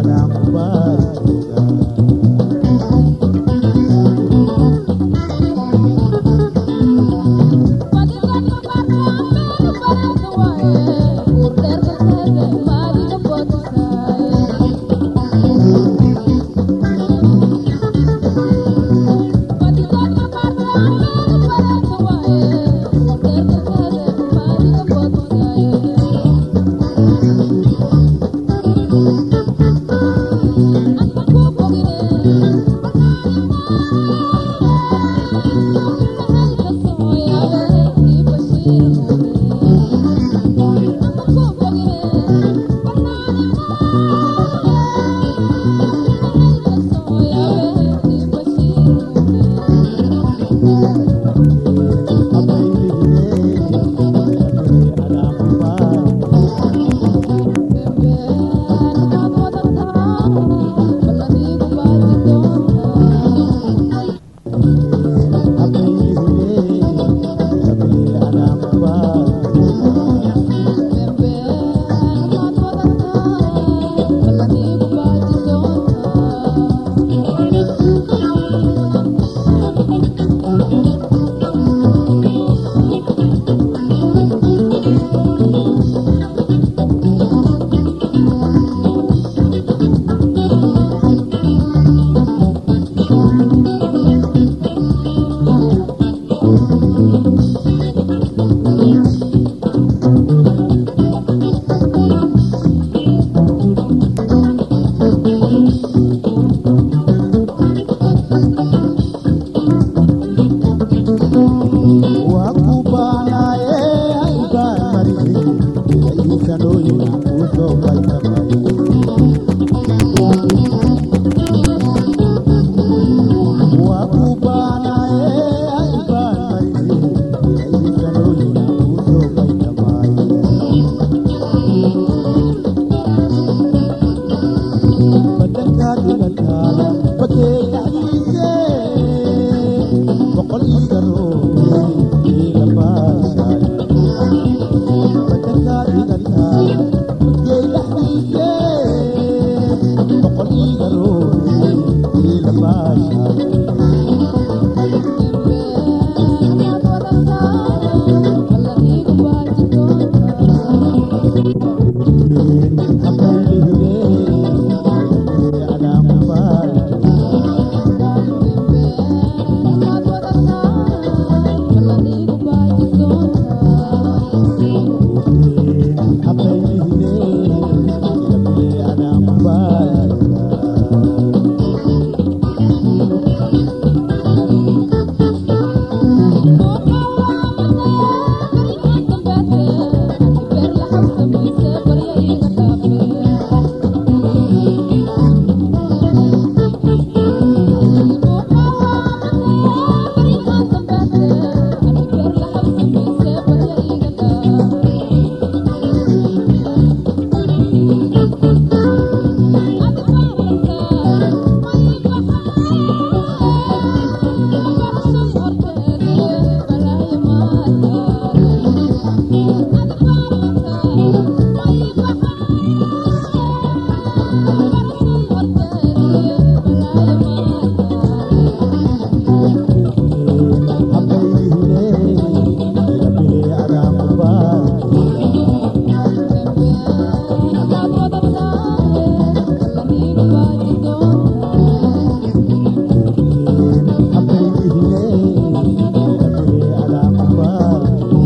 Thank you. Boqol ii garo Oh.